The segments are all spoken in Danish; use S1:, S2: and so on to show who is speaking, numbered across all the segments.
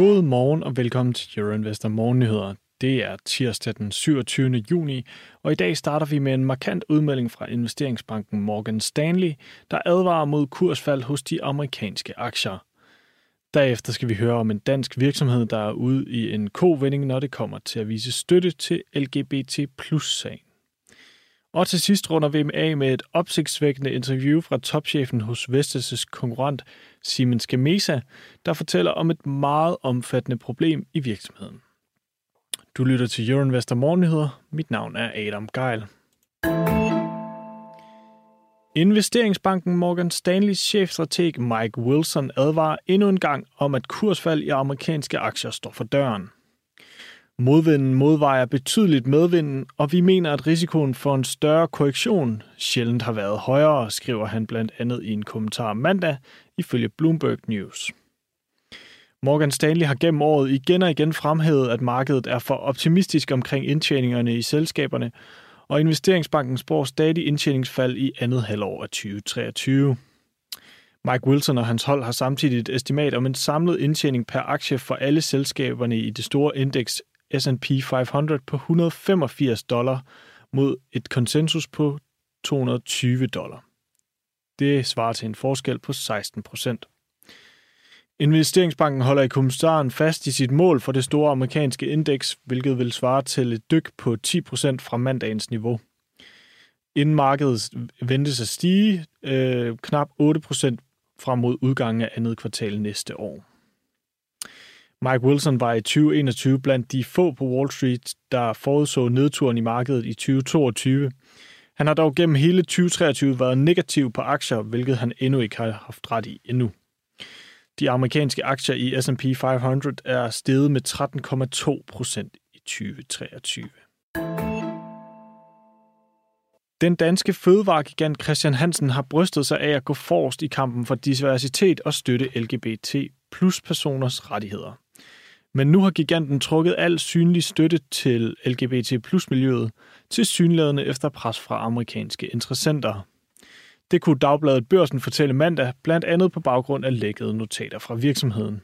S1: God morgen og velkommen til Euroinvestor Morgennyheder. Det er tirsdag den 27. juni, og i dag starter vi med en markant udmelding fra investeringsbanken Morgan Stanley, der advarer mod kursfald hos de amerikanske aktier. Derefter skal vi høre om en dansk virksomhed, der er ude i en kovending, når det kommer til at vise støtte til LGBT plus-sagen. Og til sidst runder VM af med et opsigtsvækkende interview fra topchefen hos Vestas' konkurrent Siemens Gamesa, der fortæller om et meget omfattende problem i virksomheden. Du lytter til Euroinvestor Morgennyheder. Mit navn er Adam Geil. Investeringsbanken Morgan Stanleys chefstrateg Mike Wilson advarer endnu en gang om, at kursfald i amerikanske aktier står for døren. Modvinden modvejer betydeligt medvinden, og vi mener, at risikoen for en større korrektion sjældent har været højere, skriver han blandt andet i en kommentar mandag, ifølge Bloomberg News. Morgan Stanley har gennem året igen og igen fremhævet, at markedet er for optimistisk omkring indtjeningerne i selskaberne, og investeringsbanken spår stadig indtjeningsfald i andet halvår af 2023. Mike Wilson og hans hold har samtidig et estimat om en samlet indtjening per aktie for alle selskaberne i det store indeks S&P 500 på 185 dollar mod et konsensus på 220 dollar. Det svarer til en forskel på 16 procent. Investeringsbanken holder i kommentaren fast i sit mål for det store amerikanske indeks, hvilket vil svare til et dyk på 10 procent fra mandagens niveau. Inden markedet ventes at stige øh, knap 8 procent frem mod udgangen af andet kvartal næste år. Mike Wilson var i 2021 blandt de få på Wall Street, der forudså nedturen i markedet i 2022. Han har dog gennem hele 2023 været negativ på aktier, hvilket han endnu ikke har haft ret i endnu. De amerikanske aktier i S&P 500 er steget med 13,2 procent i 2023. Den danske fødevaregigant Christian Hansen har brystet sig af at gå forrest i kampen for diversitet og støtte LGBT plus personers rettigheder. Men nu har giganten trukket al synlig støtte til LGBT plus miljøet til synlædende efter pres fra amerikanske interessenter. Det kunne Dagbladet Børsen fortælle mandag, blandt andet på baggrund af lækkede notater fra virksomheden.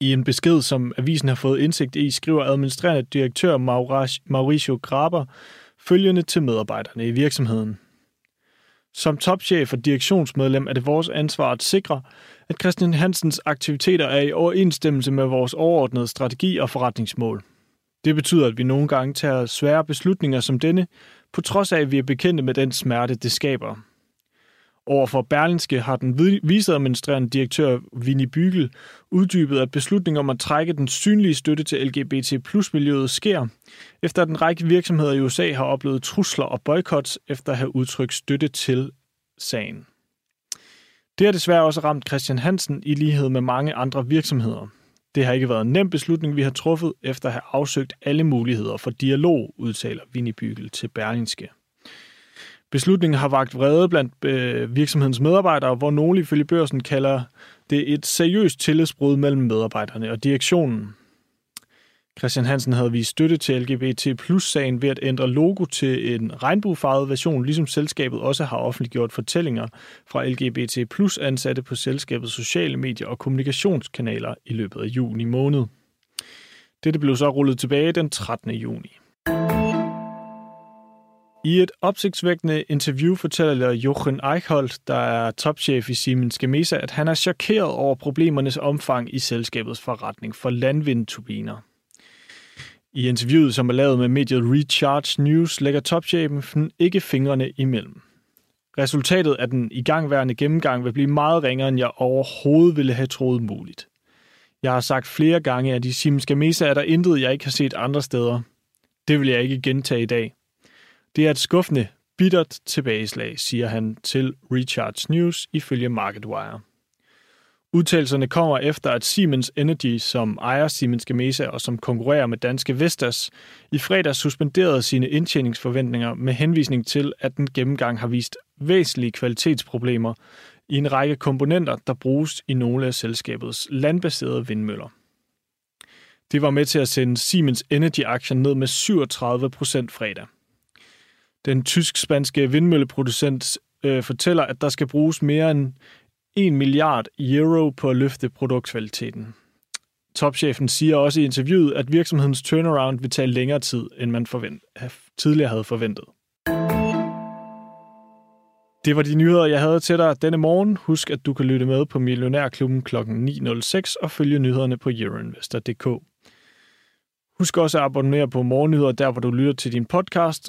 S1: I en besked, som avisen har fået indsigt i, skriver administrerende direktør Mauricio Graber følgende til medarbejderne i virksomheden. Som topchef og direktionsmedlem er det vores ansvar at sikre, at Christian Hansens aktiviteter er i overensstemmelse med vores overordnede strategi og forretningsmål. Det betyder, at vi nogle gange tager svære beslutninger som denne, på trods af, at vi er bekendte med den smerte, det skaber. Overfor Berlinske har den viceadministrerende direktør Vinnie Bygel uddybet, at beslutningen om at trække den synlige støtte til LGBT plus miljøet sker, efter at en række virksomheder i USA har oplevet trusler og boykots efter at have udtrykt støtte til sagen. Det har desværre også ramt Christian Hansen i lighed med mange andre virksomheder. Det har ikke været en nem beslutning, vi har truffet efter at have afsøgt alle muligheder for dialog, udtaler Vinnie Bygel til Berlingske. Beslutningen har vagt vrede blandt øh, virksomhedens medarbejdere, hvor nogle ifølge børsen kalder det et seriøst tillidsbrud mellem medarbejderne og direktionen. Christian Hansen havde vist støtte til LGBT plus-sagen ved at ændre logo til en regnbuefarvet version, ligesom selskabet også har offentliggjort fortællinger fra LGBT plus ansatte på selskabets sociale medier og kommunikationskanaler i løbet af juni måned. Dette blev så rullet tilbage den 13. juni. I et opsigtsvækkende interview fortæller Jochen Eichholt, der er topchef i Siemens Gamesa, at han er chokeret over problemernes omfang i selskabets forretning for landvindturbiner. I interviewet, som er lavet med mediet Recharge News, lægger topchefen ikke fingrene imellem. Resultatet af den igangværende gennemgang vil blive meget ringere, end jeg overhovedet ville have troet muligt. Jeg har sagt flere gange, at i Siemens Gamesa er der intet, jeg ikke har set andre steder. Det vil jeg ikke gentage i dag. Det er et skuffende, bittert tilbageslag, siger han til Recharge News ifølge MarketWire. Udtalelserne kommer efter, at Siemens Energy, som ejer Siemens Gamesa og som konkurrerer med danske Vestas, i fredag suspenderede sine indtjeningsforventninger med henvisning til, at den gennemgang har vist væsentlige kvalitetsproblemer i en række komponenter, der bruges i nogle af selskabets landbaserede vindmøller. Det var med til at sende Siemens Energy-aktien ned med 37 procent fredag. Den tysk-spanske vindmølleproducent øh, fortæller, at der skal bruges mere end 1 milliard euro på at løfte produktkvaliteten. Topchefen siger også i interviewet, at virksomhedens turnaround vil tage længere tid, end man forvent, tidligere havde forventet. Det var de nyheder, jeg havde til dig denne morgen. Husk, at du kan lytte med på Millionærklubben kl. 9.06 og følge nyhederne på euroinvestor.dk. Husk også at abonnere på Morgennyheder, der hvor du lytter til din podcast.